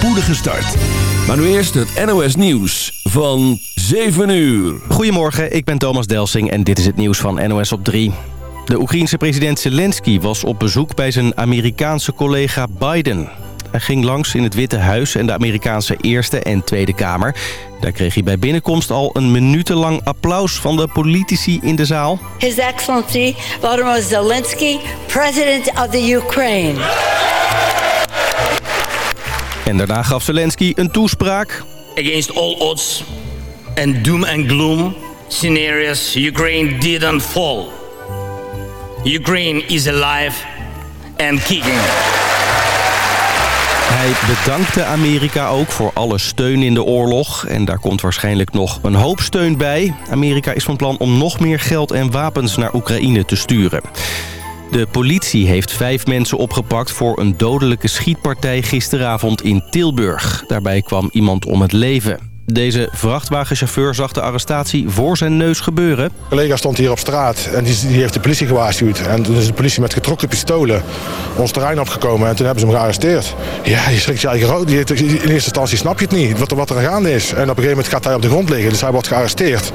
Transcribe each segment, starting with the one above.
spoedige start. Maar nu eerst het NOS Nieuws van 7 uur. Goedemorgen, ik ben Thomas Delsing en dit is het nieuws van NOS op 3. De Oekraïense president Zelensky was op bezoek bij zijn Amerikaanse collega Biden. Hij ging langs in het Witte Huis en de Amerikaanse Eerste en Tweede Kamer. Daar kreeg hij bij binnenkomst al een minutenlang applaus van de politici in de zaal. His Excellency Volodymyr Zelensky, President of the Ukraine. En daarna gaf Zelensky een toespraak. Against all odds and doom and gloom scenarios, Ukraine didn't fall. Ukraine is alive and kicking. Hij bedankte Amerika ook voor alle steun in de oorlog. En daar komt waarschijnlijk nog een hoop steun bij. Amerika is van plan om nog meer geld en wapens naar Oekraïne te sturen. De politie heeft vijf mensen opgepakt voor een dodelijke schietpartij gisteravond in Tilburg. Daarbij kwam iemand om het leven. Deze vrachtwagenchauffeur zag de arrestatie voor zijn neus gebeuren. Een collega stond hier op straat en die, die heeft de politie gewaarschuwd. En toen is de politie met getrokken pistolen ons terrein opgekomen en toen hebben ze hem gearresteerd. Ja, je schrikt je eigen rood. In eerste instantie snap je het niet, wat er, wat er aan gaande is. En op een gegeven moment gaat hij op de grond liggen, dus hij wordt gearresteerd.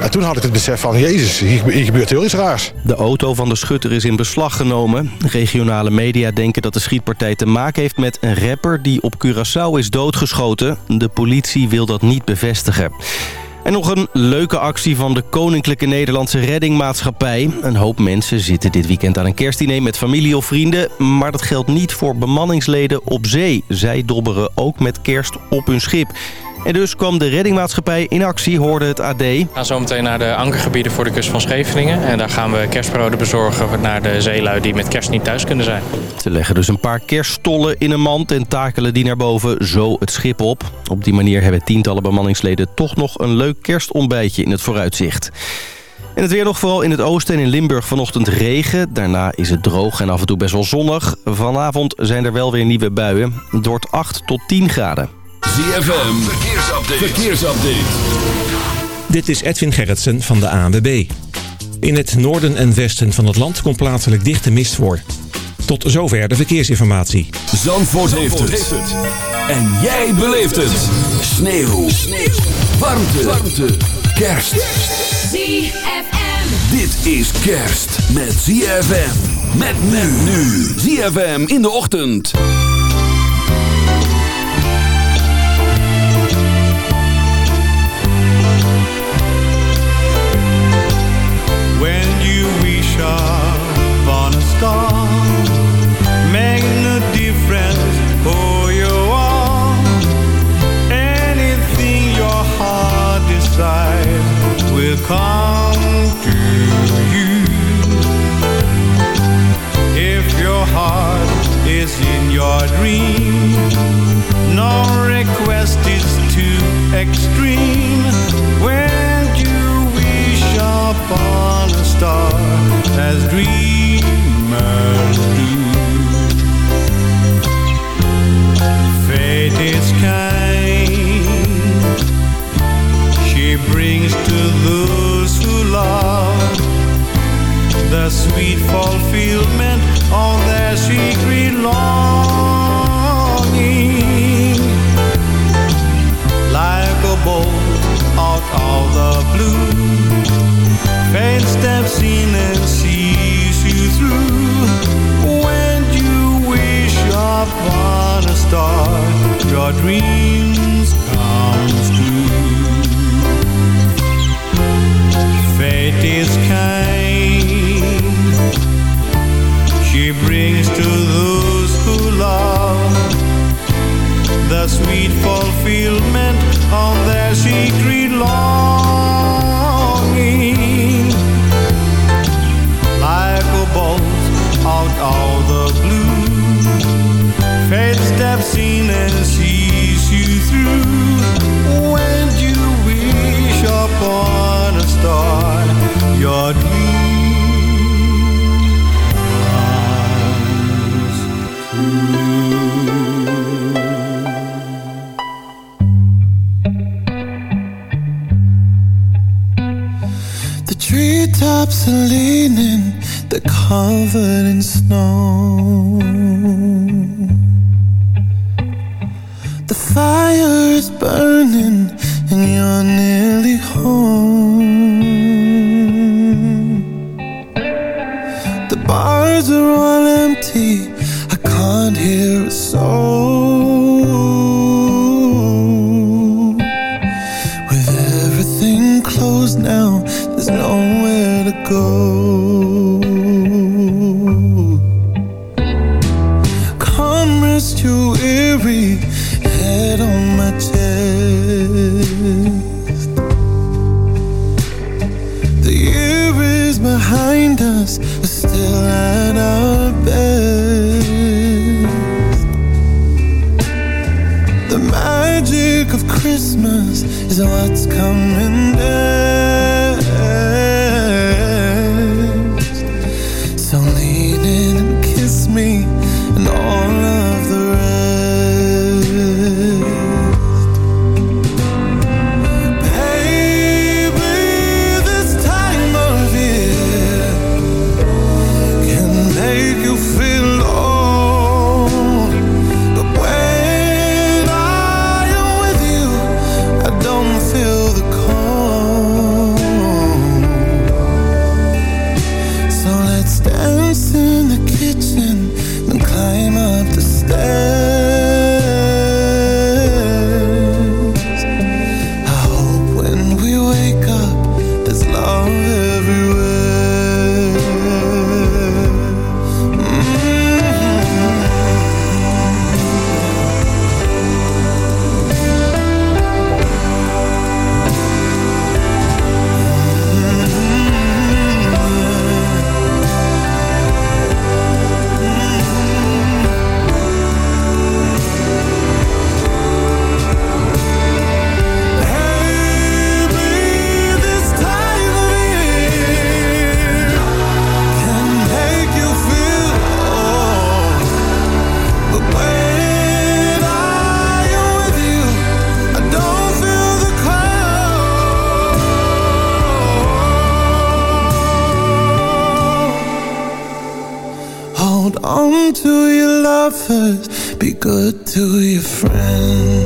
En toen had ik het besef van, jezus, hier, hier gebeurt heel iets raars. De auto van de schutter is in beslag genomen. Regionale media denken dat de schietpartij te maken heeft met een rapper... die op Curaçao is doodgeschoten. De politie wil dat niet bevestigen. En nog een leuke actie van de Koninklijke Nederlandse Reddingmaatschappij. Een hoop mensen zitten dit weekend aan een kerstdiner met familie of vrienden. Maar dat geldt niet voor bemanningsleden op zee. Zij dobberen ook met kerst op hun schip. En dus kwam de reddingmaatschappij in actie, hoorde het AD. We gaan zo meteen naar de ankergebieden voor de kust van Scheveningen. En daar gaan we kerstbroden bezorgen naar de zeelui die met kerst niet thuis kunnen zijn. Ze leggen dus een paar kerststollen in een mand en takelen die naar boven zo het schip op. Op die manier hebben tientallen bemanningsleden toch nog een leuk kerstontbijtje in het vooruitzicht. En het weer nog vooral in het oosten en in Limburg vanochtend regen. Daarna is het droog en af en toe best wel zonnig. Vanavond zijn er wel weer nieuwe buien. Het wordt 8 tot 10 graden. ZFM, verkeersupdate. verkeersupdate. Dit is Edwin Gerritsen van de ANWB. In het noorden en westen van het land komt plaatselijk dichte mist voor. Tot zover de verkeersinformatie. Zandvoort, heeft, het. En jij beleeft het. Sneeuw. Sneeuw. Warmte. Warmte. Kerst. ZFM. Dit is kerst met ZFM. Met men nu. ZFM in de ochtend. Your dream, no request is too extreme. When you wish upon a star as dreamers do. Fate is kind. She brings to those who love the sweet fulfillment of their secret longing. Is what's coming next. Friends.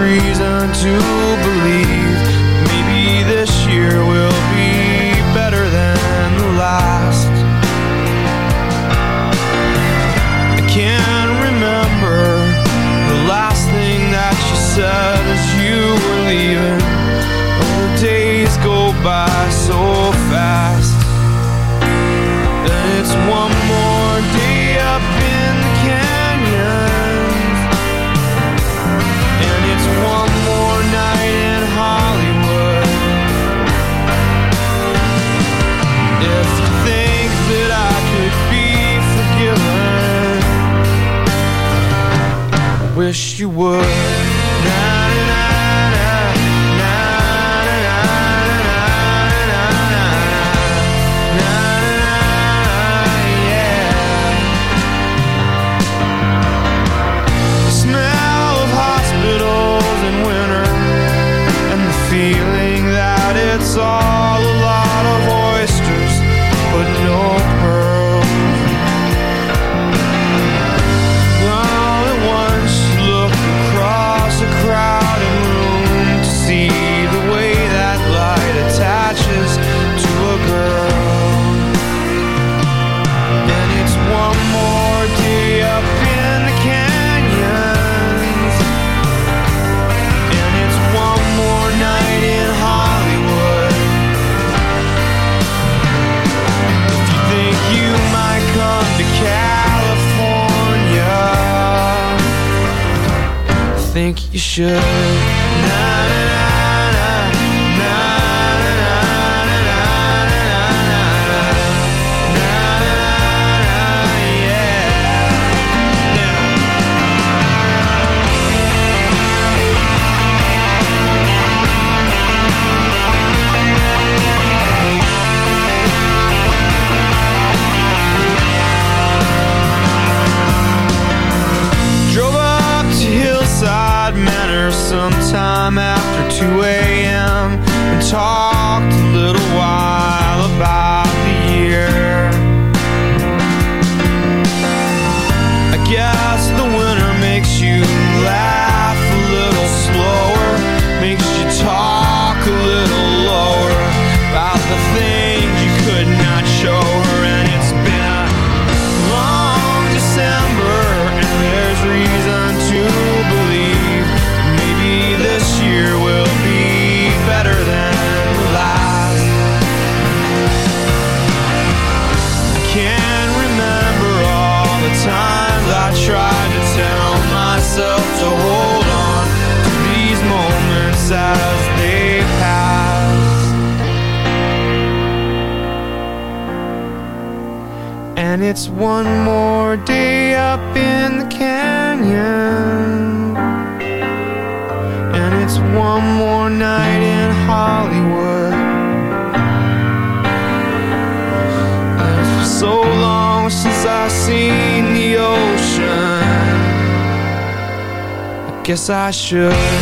reason to believe. Maybe this year will wish you would. you should. I should.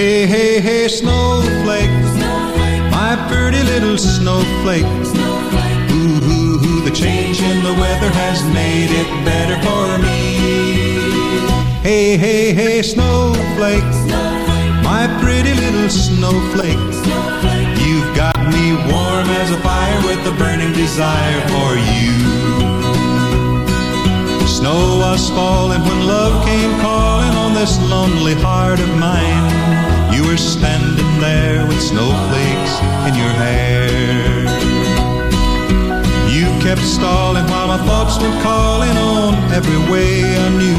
Hey, hey, hey, snowflake, my pretty little snowflake. Ooh, ooh, ooh, the change in the weather has made it better for me. Hey, hey, hey, snowflake, my pretty little snowflake. You've got me warm as a fire with a burning desire for you. Snow was falling when love came calling on this lonely heart of mine. Were standing there with snowflakes in your hair. You kept stalling while my thoughts were calling on every way I knew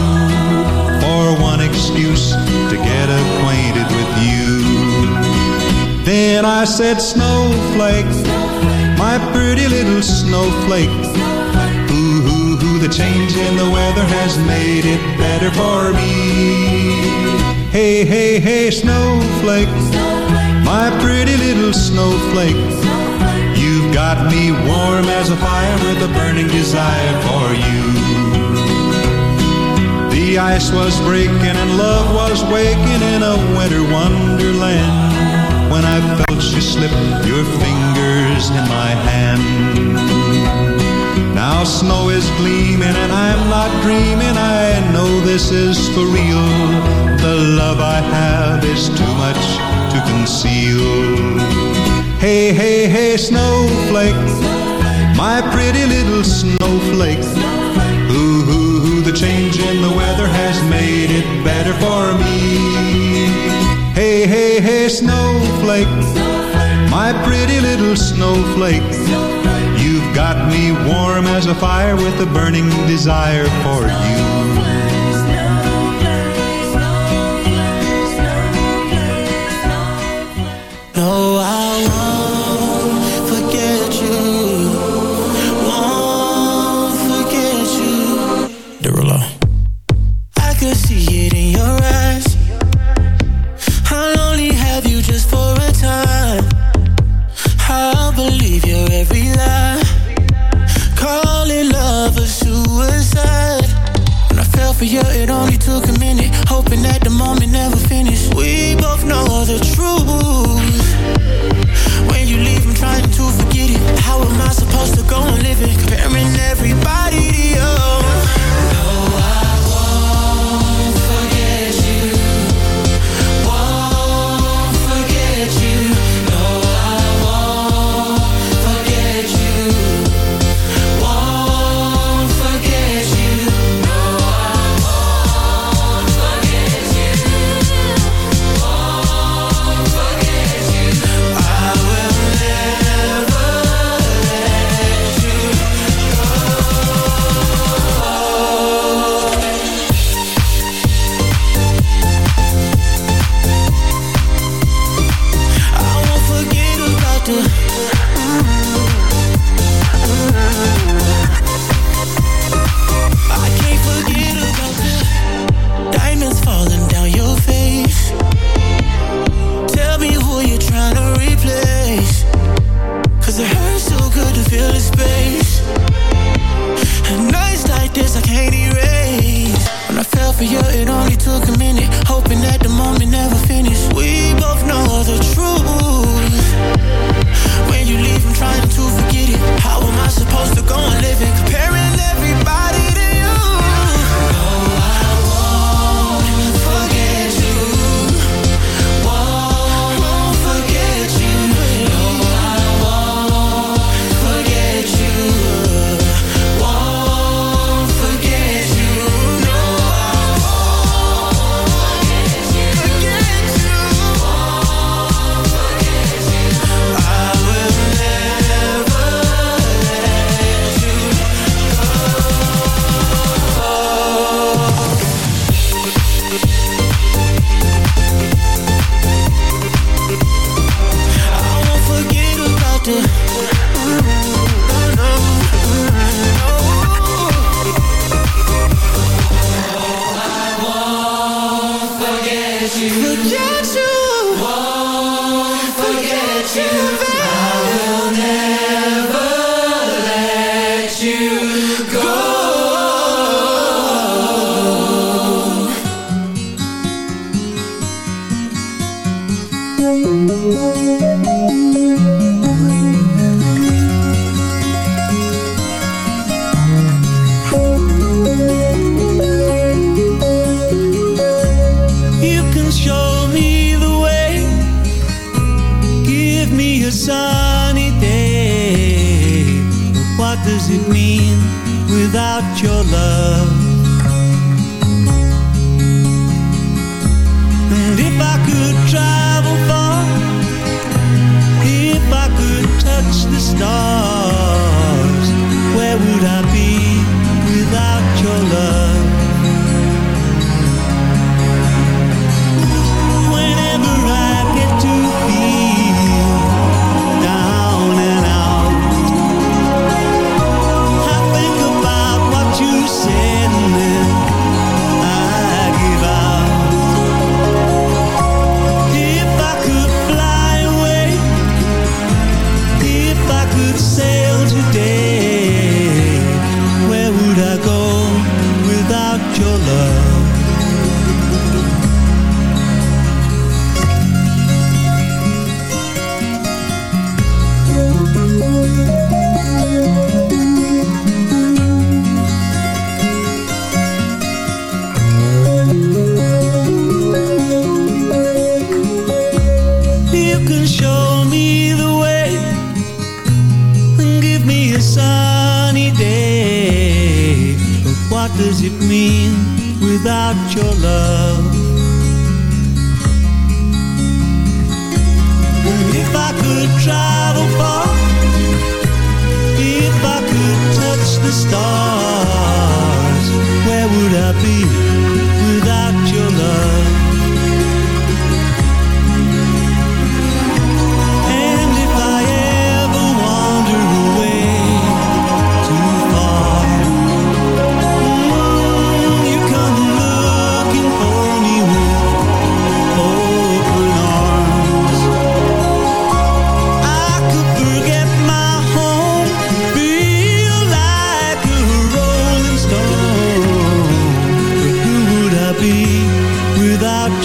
for one excuse to get acquainted with you. Then I said, Snowflake, my pretty little snowflake. The change in the weather has made it better for me. Hey, hey, hey, snowflake, my pretty little snowflake. You've got me warm as a fire with a burning desire for you. The ice was breaking and love was waking in a winter wonderland when I felt you slip your fingers in my hand. Now snow is gleaming and I'm not dreaming. I know this is for real. The love I have is too much to conceal. Hey, hey, hey, snowflake, my pretty little snowflake. Ooh, ooh, ooh, the change in the weather has made it better for me. Hey, hey, hey, snowflake, my pretty little snowflake. You've got me warm as a fire with a burning desire for you. No, I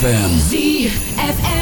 ZFM.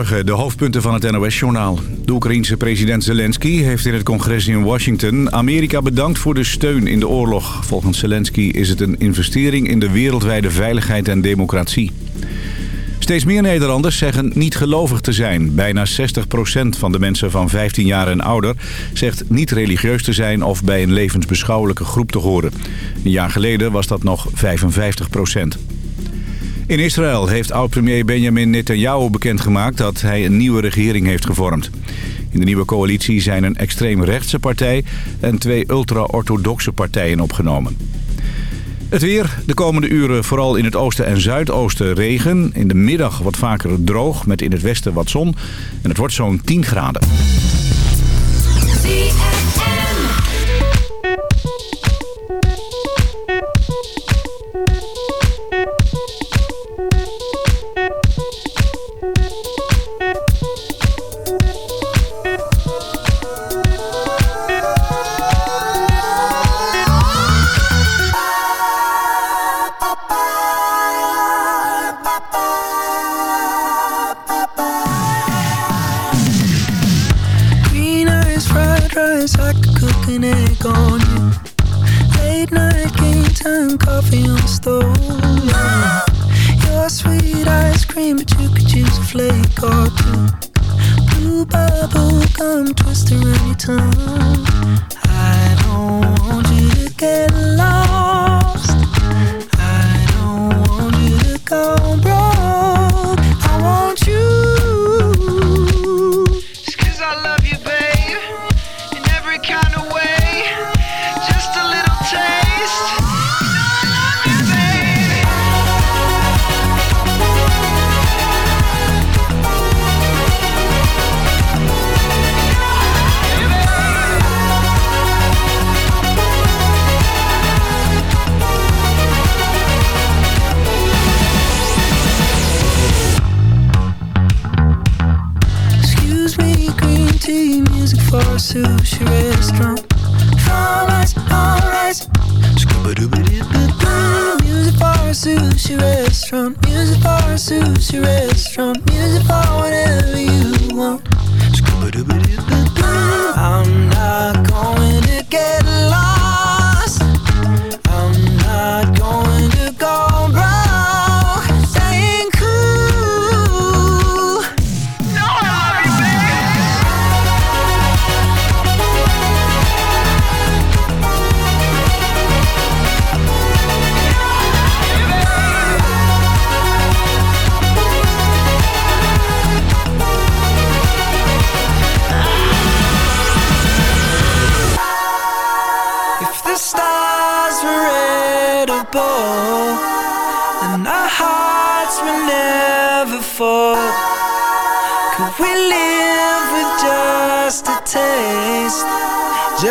De hoofdpunten van het NOS-journaal. De Oekraïense president Zelensky heeft in het congres in Washington... Amerika bedankt voor de steun in de oorlog. Volgens Zelensky is het een investering in de wereldwijde veiligheid en democratie. Steeds meer Nederlanders zeggen niet gelovig te zijn. Bijna 60% van de mensen van 15 jaar en ouder... zegt niet religieus te zijn of bij een levensbeschouwelijke groep te horen. Een jaar geleden was dat nog 55%. In Israël heeft oud-premier Benjamin Netanyahu bekendgemaakt dat hij een nieuwe regering heeft gevormd. In de nieuwe coalitie zijn een extreemrechtse partij en twee ultra-orthodoxe partijen opgenomen. Het weer, de komende uren vooral in het oosten en zuidoosten regen. In de middag wat vaker droog, met in het westen wat zon. En het wordt zo'n 10 graden.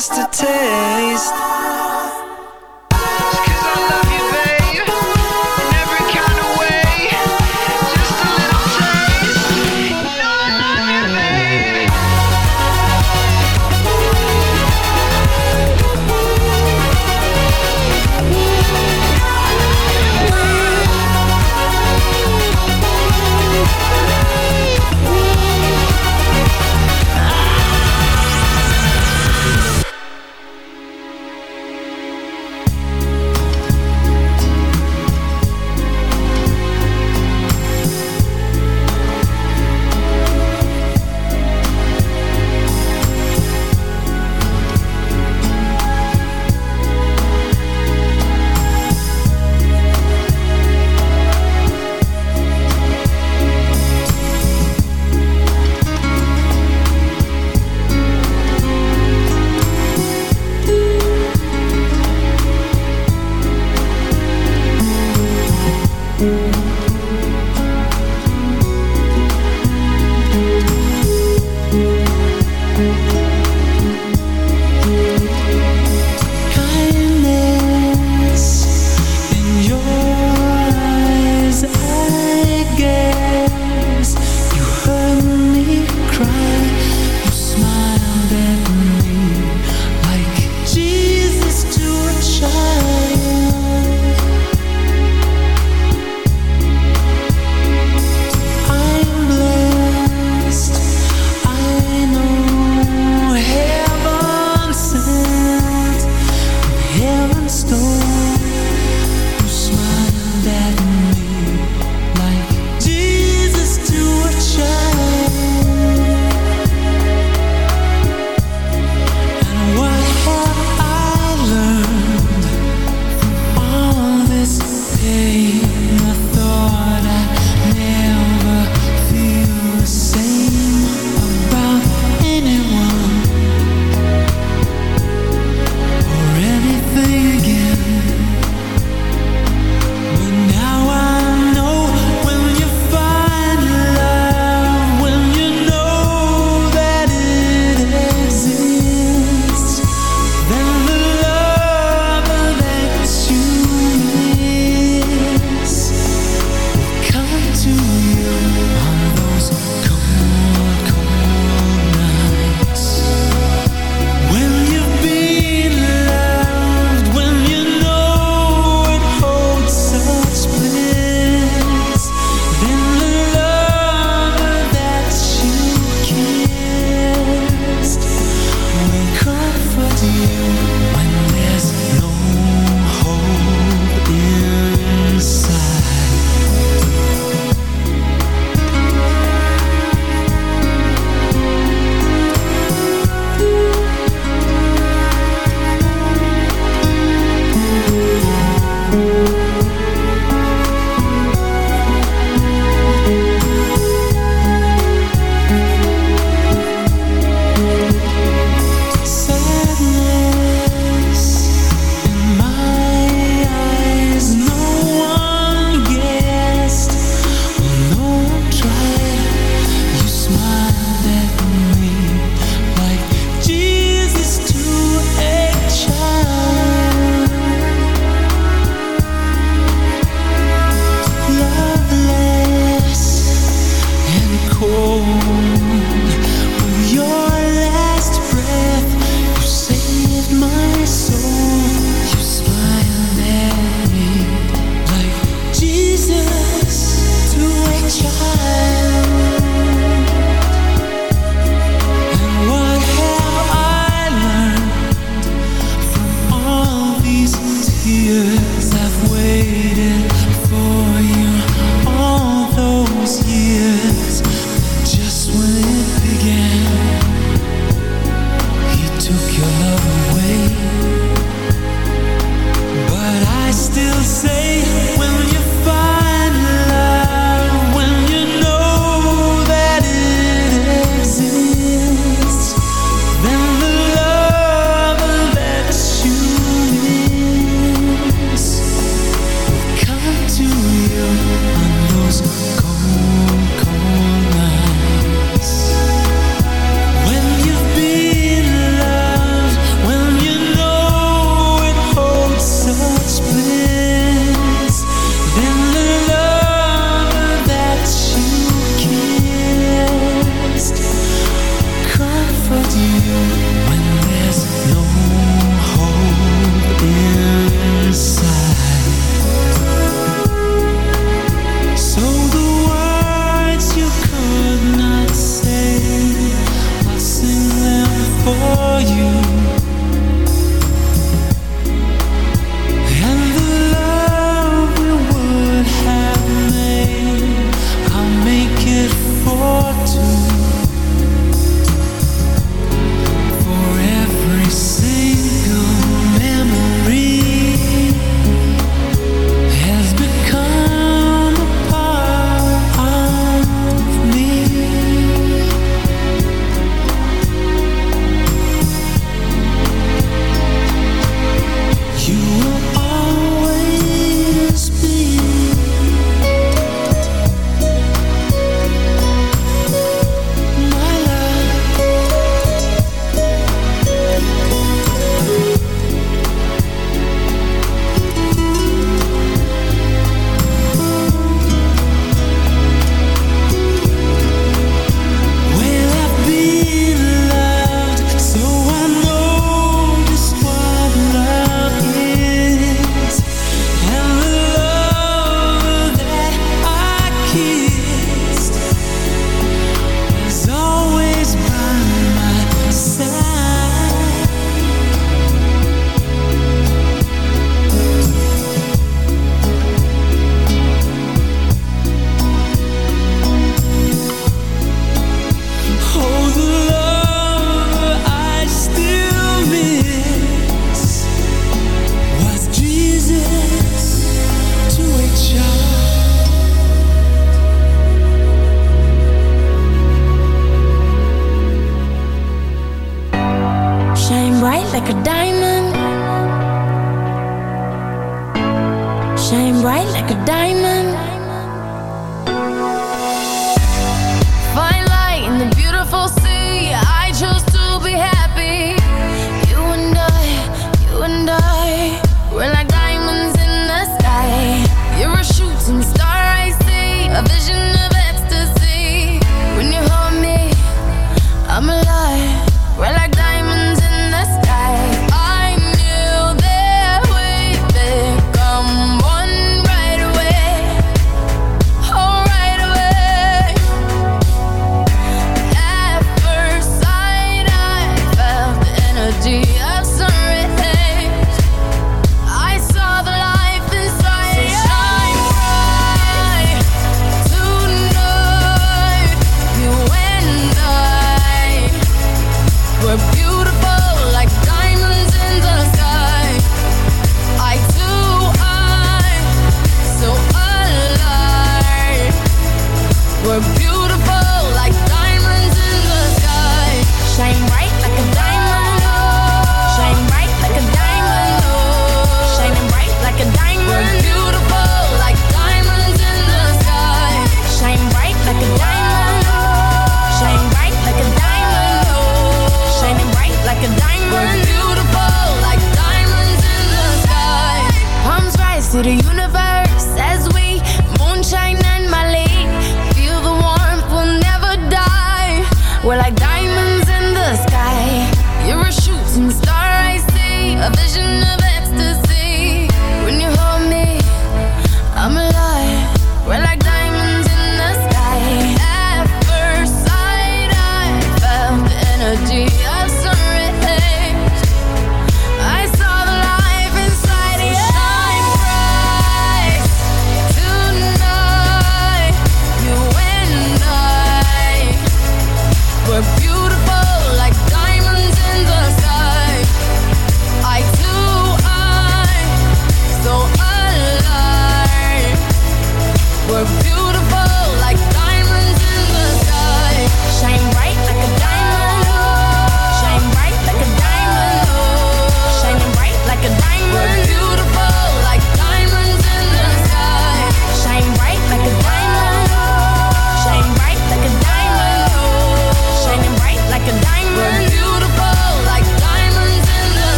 Just a taste.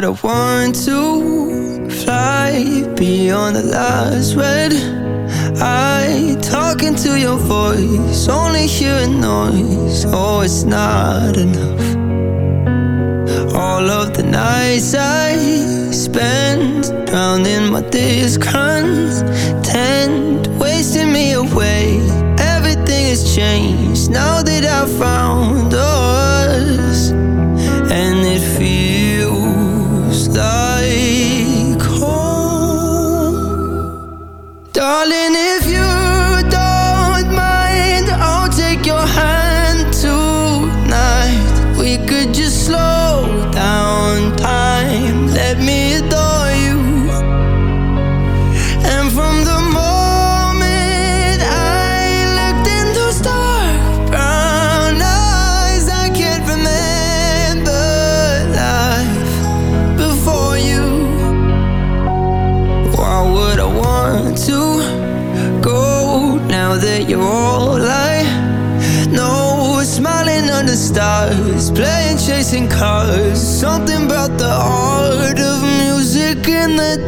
But I want to fly beyond the last red I talking to your voice, only hearing noise. Oh, it's not enough. All of the nights I spend drowning my discontent, wasting me away. Everything has changed now that I found. stars, playing chasing cars. Something about the art of music and the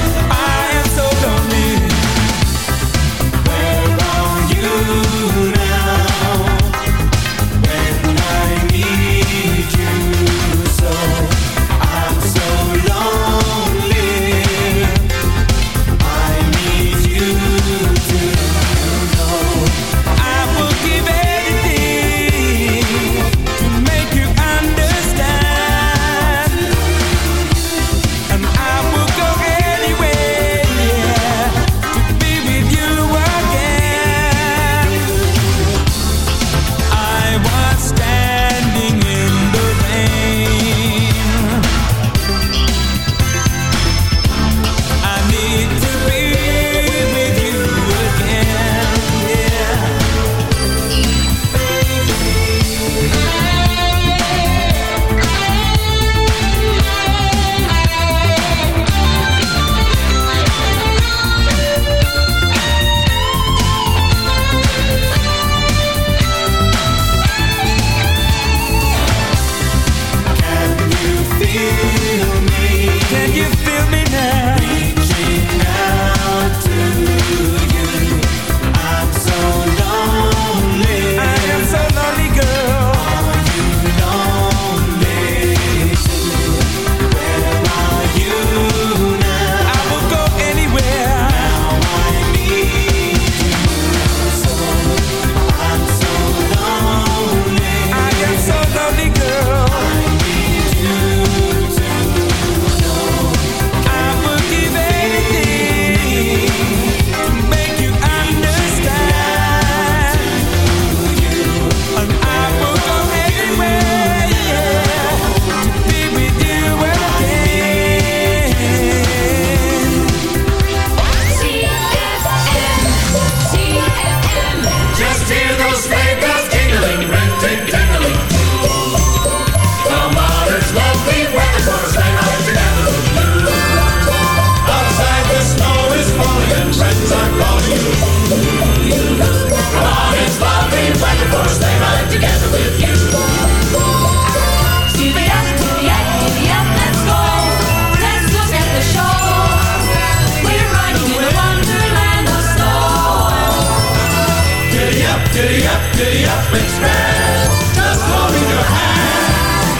Giddy up, giddy up, express. Just holding your hand.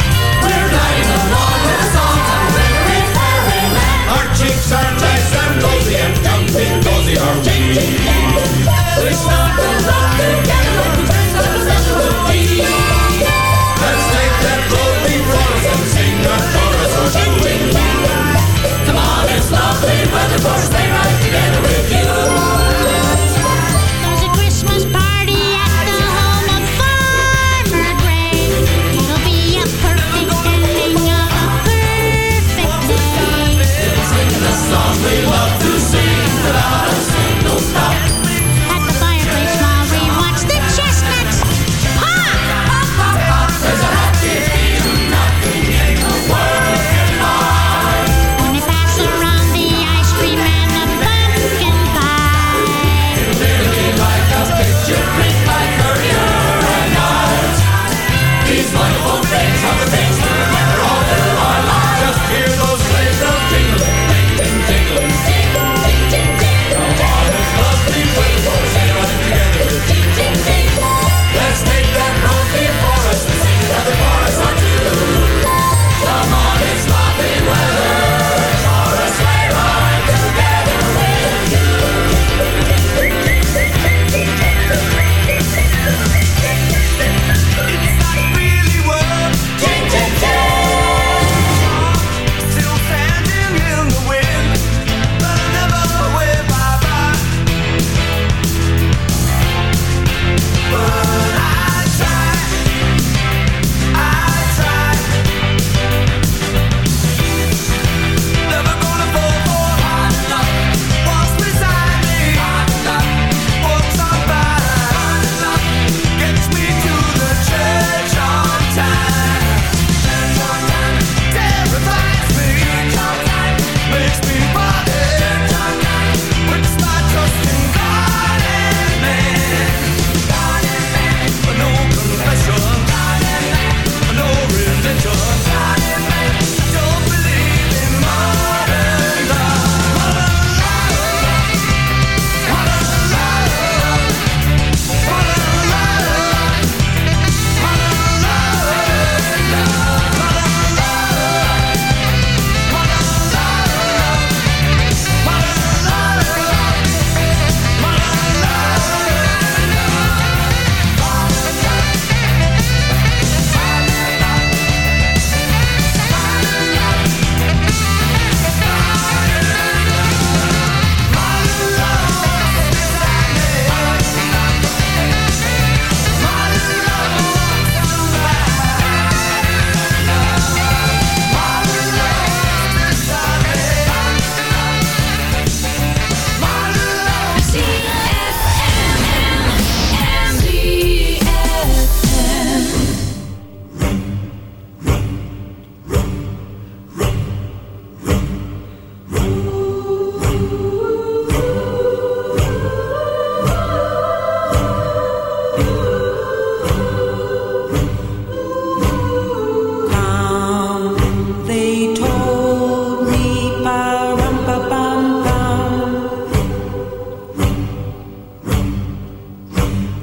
We're riding along to the songs of Larry Fairyland. Our cheeks are nice and rosy and comfy, cozy are we. We stop and together we. Let's take that and sing chorus. Come on, it's lovely weather for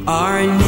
Our. new.